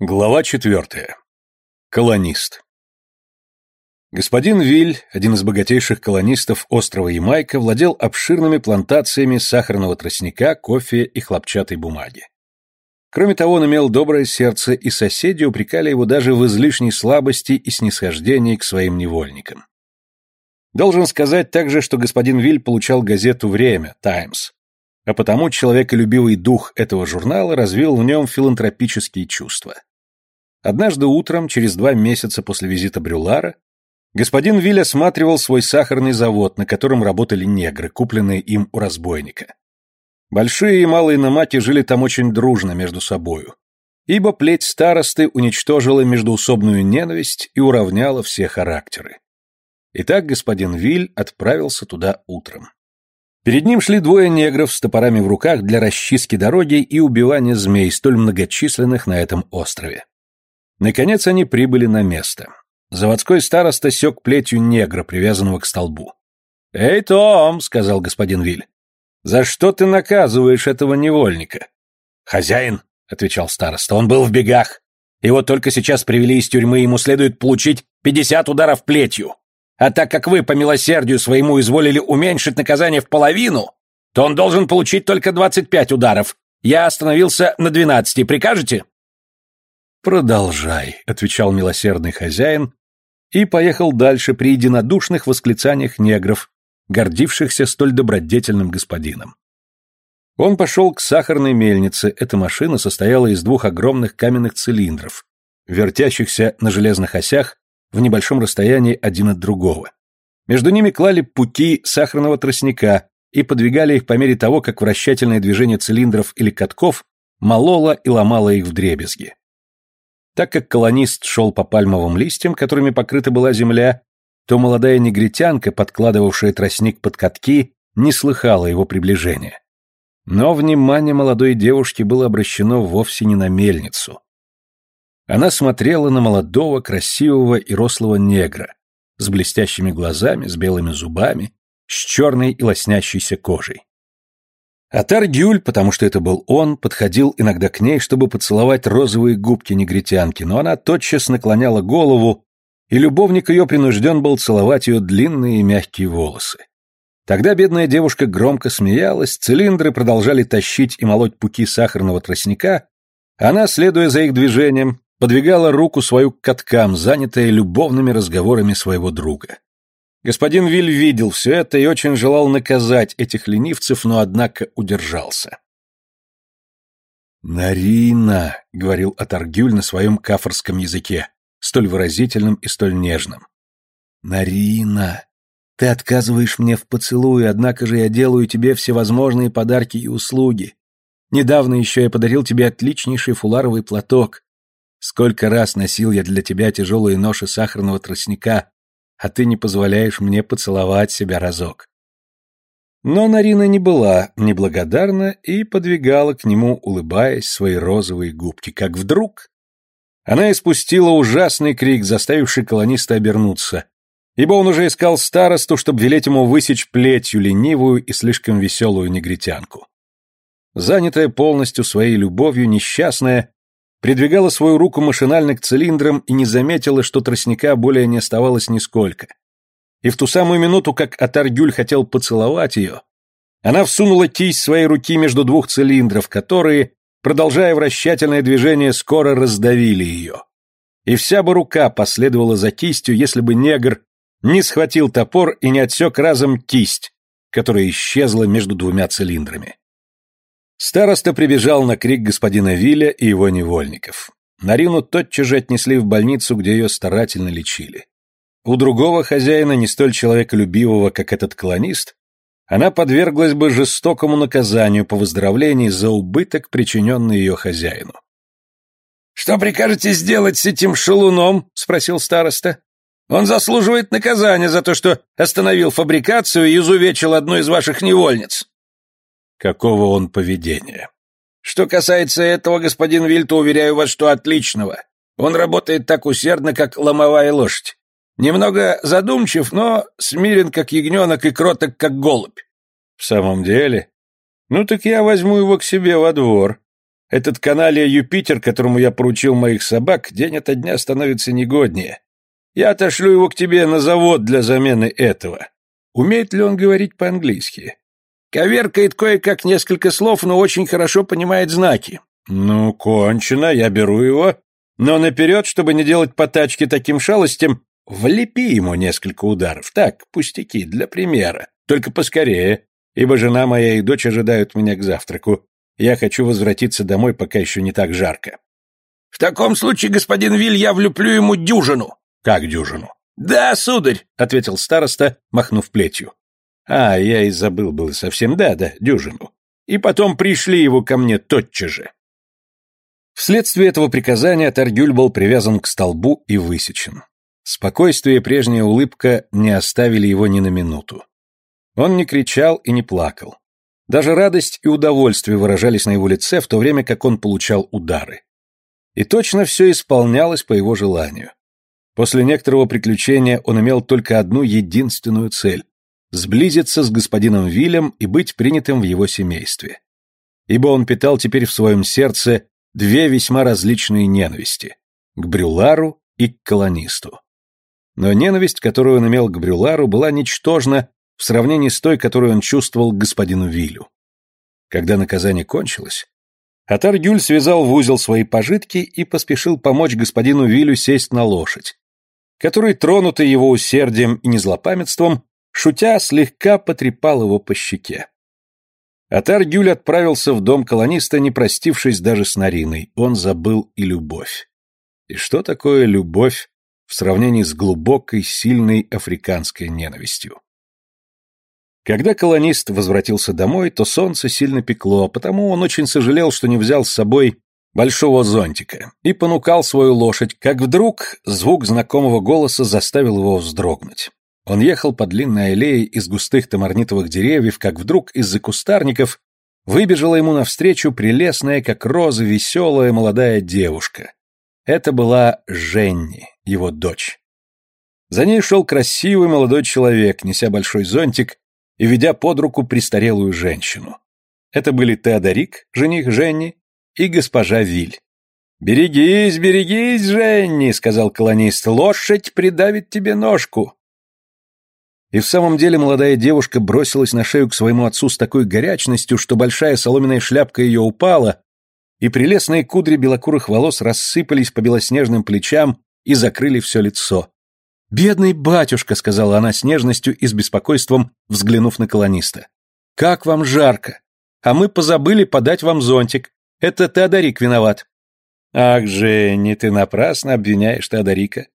Глава четвертая. Колонист. Господин Виль, один из богатейших колонистов острова Ямайка, владел обширными плантациями сахарного тростника, кофе и хлопчатой бумаги. Кроме того, он имел доброе сердце, и соседи упрекали его даже в излишней слабости и снисхождении к своим невольникам. Должен сказать также, что господин Виль получал газету «Время» «Таймс», а потому человеколюбивый дух этого журнала развил в нем филантропические чувства. Однажды утром, через два месяца после визита Брюлара, господин Виль осматривал свой сахарный завод, на котором работали негры, купленные им у разбойника. Большие и малые намаки жили там очень дружно между собою, ибо плеть старосты уничтожила междуусобную ненависть и уравняла все характеры. Итак, господин Виль отправился туда утром. Перед ним шли двое негров с топорами в руках для расчистки дороги и убивания змей, столь многочисленных на этом острове. Наконец они прибыли на место. Заводской староста сёк плетью негра, привязанного к столбу. «Эй, Том!» — сказал господин Виль. «За что ты наказываешь этого невольника?» «Хозяин!» — отвечал староста. «Он был в бегах. Его только сейчас привели из тюрьмы, ему следует получить пятьдесят ударов плетью. А так как вы по милосердию своему изволили уменьшить наказание в половину, то он должен получить только двадцать пять ударов. Я остановился на двенадцати. Прикажете?» «Продолжай», — отвечал милосердный хозяин и поехал дальше при единодушных восклицаниях негров, гордившихся столь добродетельным господином. Он пошел к сахарной мельнице, эта машина состояла из двух огромных каменных цилиндров, вертящихся на железных осях в небольшом расстоянии один от другого. Между ними клали пути сахарного тростника и подвигали их по мере того, как вращательное движение цилиндров или катков мололо и ломало их в дребезги. Так как колонист шел по пальмовым листьям, которыми покрыта была земля, то молодая негритянка, подкладывавшая тростник под катки, не слыхала его приближения. Но внимание молодой девушки было обращено вовсе не на мельницу. Она смотрела на молодого, красивого и рослого негра, с блестящими глазами, с белыми зубами, с черной и лоснящейся кожей. Атар Гюль, потому что это был он, подходил иногда к ней, чтобы поцеловать розовые губки негритянки, но она тотчас наклоняла голову, и любовник ее принужден был целовать ее длинные мягкие волосы. Тогда бедная девушка громко смеялась, цилиндры продолжали тащить и молоть пуки сахарного тростника, она, следуя за их движением, подвигала руку свою к каткам, занятая любовными разговорами своего друга. Господин Виль видел все это и очень желал наказать этих ленивцев, но, однако, удержался. «Нарина», — говорил Атаргюль на своем кафорском языке, столь выразительном и столь нежном. «Нарина, ты отказываешь мне в поцелуе, однако же я делаю тебе всевозможные подарки и услуги. Недавно еще я подарил тебе отличнейший фуларовый платок. Сколько раз носил я для тебя тяжелые ноши сахарного тростника, а ты не позволяешь мне поцеловать себя разок. Но Нарина не была неблагодарна и подвигала к нему, улыбаясь, свои розовые губки, как вдруг она испустила ужасный крик, заставивший колониста обернуться, ибо он уже искал старосту, чтобы велеть ему высечь плетью ленивую и слишком веселую негритянку. Занятая полностью своей любовью, несчастная придвигала свою руку машинально к цилиндрам и не заметила, что тростника более не оставалось нисколько. И в ту самую минуту, как Атаргюль хотел поцеловать ее, она всунула кисть своей руки между двух цилиндров, которые, продолжая вращательное движение, скоро раздавили ее. И вся бы рука последовала за кистью, если бы негр не схватил топор и не отсек разом кисть, которая исчезла между двумя цилиндрами. Староста прибежал на крик господина Виля и его невольников. Нарину тотчас же отнесли в больницу, где ее старательно лечили. У другого хозяина, не столь человеколюбивого, как этот колонист, она подверглась бы жестокому наказанию по выздоровлении за убыток, причиненный ее хозяину. «Что прикажете сделать с этим шалуном?» — спросил староста. «Он заслуживает наказания за то, что остановил фабрикацию и изувечил одну из ваших невольниц». Какого он поведения? Что касается этого, господин Вильто, уверяю вас, что отличного. Он работает так усердно, как ломовая лошадь. Немного задумчив, но смирен, как ягненок, и кроток, как голубь. В самом деле? Ну так я возьму его к себе во двор. Этот каналия Юпитер, которому я поручил моих собак, день ото дня становится негоднее. Я отошлю его к тебе на завод для замены этого. Умеет ли он говорить по-английски? Коверкает кое-как несколько слов, но очень хорошо понимает знаки. Ну, кончено, я беру его. Но наперед, чтобы не делать потачки таким шалостям, влепи ему несколько ударов. Так, пустяки, для примера. Только поскорее, ибо жена моя и дочь ожидают меня к завтраку. Я хочу возвратиться домой, пока еще не так жарко. В таком случае, господин Виль, я влюблю ему дюжину. Как дюжину? Да, сударь, ответил староста, махнув плетью. А, я и забыл было совсем, да-да, дюжину. И потом пришли его ко мне тотчас же. Вследствие этого приказания Таргюль был привязан к столбу и высечен. Спокойствие и прежняя улыбка не оставили его ни на минуту. Он не кричал и не плакал. Даже радость и удовольствие выражались на его лице, в то время как он получал удары. И точно все исполнялось по его желанию. После некоторого приключения он имел только одну единственную цель – сблизиться с господином Вилем и быть принятым в его семействе. Ибо он питал теперь в своем сердце две весьма различные ненависти – к Брюлару и к колонисту. Но ненависть, которую он имел к Брюлару, была ничтожна в сравнении с той, которую он чувствовал к господину Вилю. Когда наказание кончилось, Атар Гюль связал в узел свои пожитки и поспешил помочь господину Вилю сесть на лошадь, который, тронутый его усердием и незлопамятством, шутя, слегка потрепал его по щеке. Атар Гюль отправился в дом колониста, не простившись даже с Нариной. Он забыл и любовь. И что такое любовь в сравнении с глубокой, сильной африканской ненавистью? Когда колонист возвратился домой, то солнце сильно пекло, потому он очень сожалел, что не взял с собой большого зонтика, и понукал свою лошадь, как вдруг звук знакомого голоса заставил его вздрогнуть. Он ехал по длинной аллее из густых тамарнитовых деревьев, как вдруг из-за кустарников выбежала ему навстречу прелестная, как роза, веселая молодая девушка. Это была Женни, его дочь. За ней шел красивый молодой человек, неся большой зонтик и ведя под руку престарелую женщину. Это были Теодорик, жених Женни, и госпожа Виль. «Берегись, берегись, Женни!» — сказал колонист. «Лошадь придавит тебе ножку!» И в самом деле молодая девушка бросилась на шею к своему отцу с такой горячностью, что большая соломенная шляпка ее упала, и прелестные кудри белокурых волос рассыпались по белоснежным плечам и закрыли все лицо. «Бедный батюшка», — сказала она с нежностью и с беспокойством, взглянув на колониста. «Как вам жарко! А мы позабыли подать вам зонтик. Это Теодорик виноват». «Ах, Женни, ты напрасно обвиняешь Теодорика.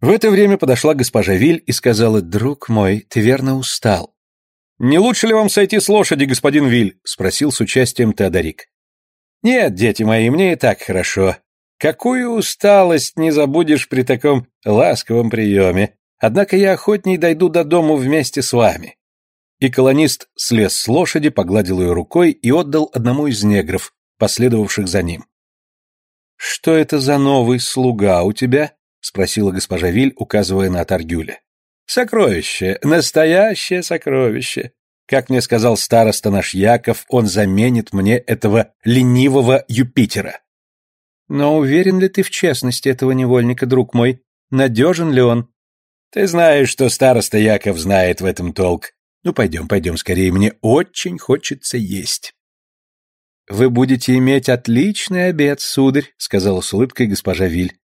В это время подошла госпожа Виль и сказала, «Друг мой, ты верно устал». «Не лучше ли вам сойти с лошади, господин Виль?» — спросил с участием Теодорик. «Нет, дети мои, мне и так хорошо. Какую усталость не забудешь при таком ласковом приеме. Однако я охотней дойду до дому вместе с вами». И колонист слез с лошади, погладил ее рукой и отдал одному из негров, последовавших за ним. «Что это за новый слуга у тебя?» Спросила госпожа Виль, указывая на Таргюля. Сокровище, настоящее сокровище. Как мне сказал староста наш Яков, он заменит мне этого ленивого Юпитера. Но уверен ли ты в честности этого невольника, друг мой? Надежен ли он? Ты знаешь, что староста Яков знает в этом толк. Ну, пойдем, пойдем скорее, мне очень хочется есть. Вы будете иметь отличный обед, сударь, сказала с улыбкой госпожа Виль.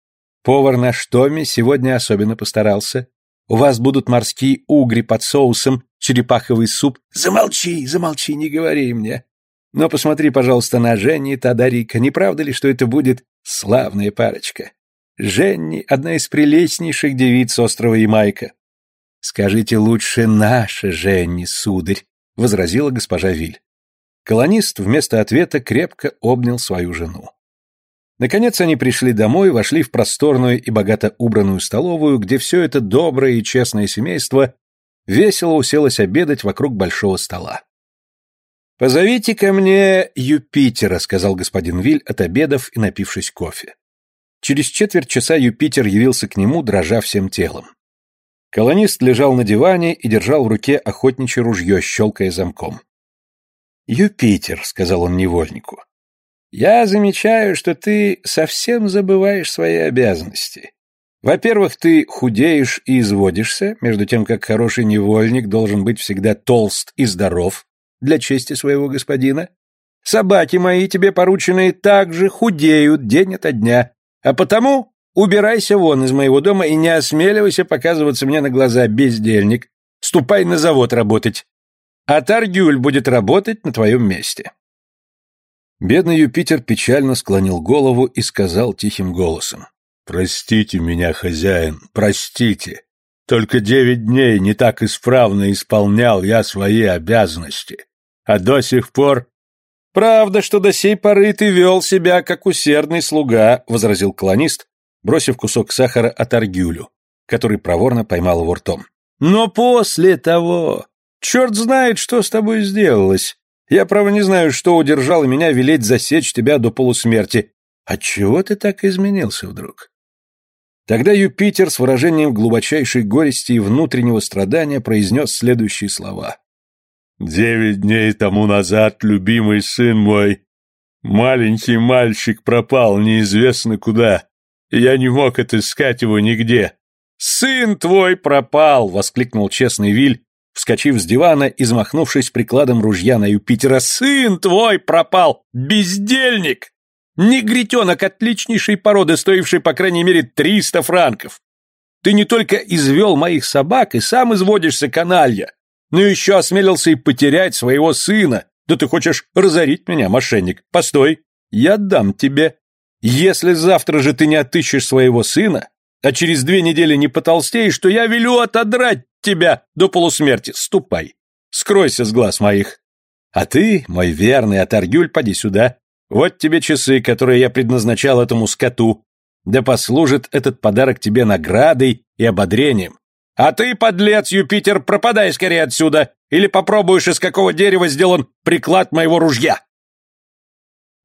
Повар наш Томми сегодня особенно постарался. У вас будут морские угри под соусом, черепаховый суп. Замолчи, замолчи, не говори мне. Но посмотри, пожалуйста, на Женни и Тадарика. Не правда ли, что это будет славная парочка? Женни — одна из прелестнейших девиц острова Ямайка. Скажите лучше наша Женни, сударь, — возразила госпожа Виль. Колонист вместо ответа крепко обнял свою жену. Наконец они пришли домой, вошли в просторную и богато убранную столовую, где все это доброе и честное семейство весело уселось обедать вокруг большого стола. «Позовите ко мне Юпитера», — сказал господин Виль, отобедав и напившись кофе. Через четверть часа Юпитер явился к нему, дрожа всем телом. Колонист лежал на диване и держал в руке охотничье ружье, щелкая замком. «Юпитер», — сказал он невольнику, Я замечаю, что ты совсем забываешь свои обязанности. Во-первых, ты худеешь и изводишься, между тем как хороший невольник должен быть всегда толст и здоров для чести своего господина. Собаки мои, тебе порученные, также худеют день ото дня, а потому убирайся вон из моего дома и не осмеливайся показываться мне на глаза, бездельник. Ступай на завод работать. А Таргюль будет работать на твоем месте. Бедный Юпитер печально склонил голову и сказал тихим голосом. «Простите меня, хозяин, простите. Только девять дней не так исправно исполнял я свои обязанности. А до сих пор...» «Правда, что до сей поры ты вел себя, как усердный слуга», — возразил колонист, бросив кусок сахара от Аргюлю, который проворно поймал его ртом. «Но после того... Черт знает, что с тобой сделалось. Я, право, не знаю, что удержало меня велеть засечь тебя до полусмерти. Отчего ты так изменился вдруг? Тогда Юпитер с выражением глубочайшей горести и внутреннего страдания произнес следующие слова. «Девять дней тому назад, любимый сын мой, маленький мальчик пропал неизвестно куда, и я не мог отыскать его нигде». «Сын твой пропал!» — воскликнул честный Виль, вскочив с дивана и замахнувшись прикладом ружья на Юпитера. «Сын твой пропал! Бездельник! Негритенок отличнейшей породы, стоивший по крайней мере триста франков! Ты не только извел моих собак и сам изводишься каналья, но еще осмелился и потерять своего сына. Да ты хочешь разорить меня, мошенник? Постой, я дам тебе. Если завтра же ты не отыщешь своего сына, а через две недели не потолстеешь, то я велю отодрать тебя до полусмерти. Ступай, скройся с глаз моих. А ты, мой верный Атаргюль, поди сюда. Вот тебе часы, которые я предназначал этому скоту. Да послужит этот подарок тебе наградой и ободрением. А ты, подлец, Юпитер, пропадай скорее отсюда, или попробуешь, из какого дерева сделан приклад моего ружья.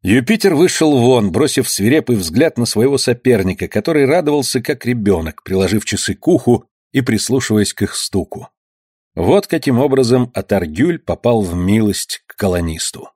Юпитер вышел вон, бросив свирепый взгляд на своего соперника, который радовался как ребенок, приложив часы к уху и прислушиваясь к их стуку. Вот каким образом Атаргюль попал в милость к колонисту.